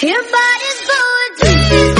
Here, body's is going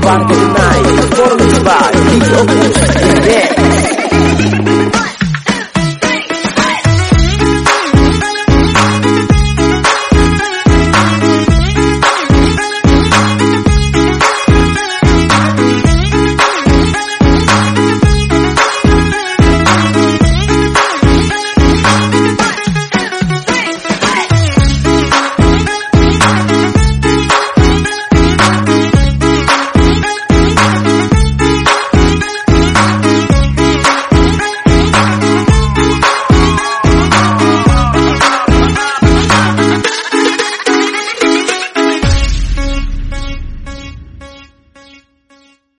Party tonight. Performance by DJ Opus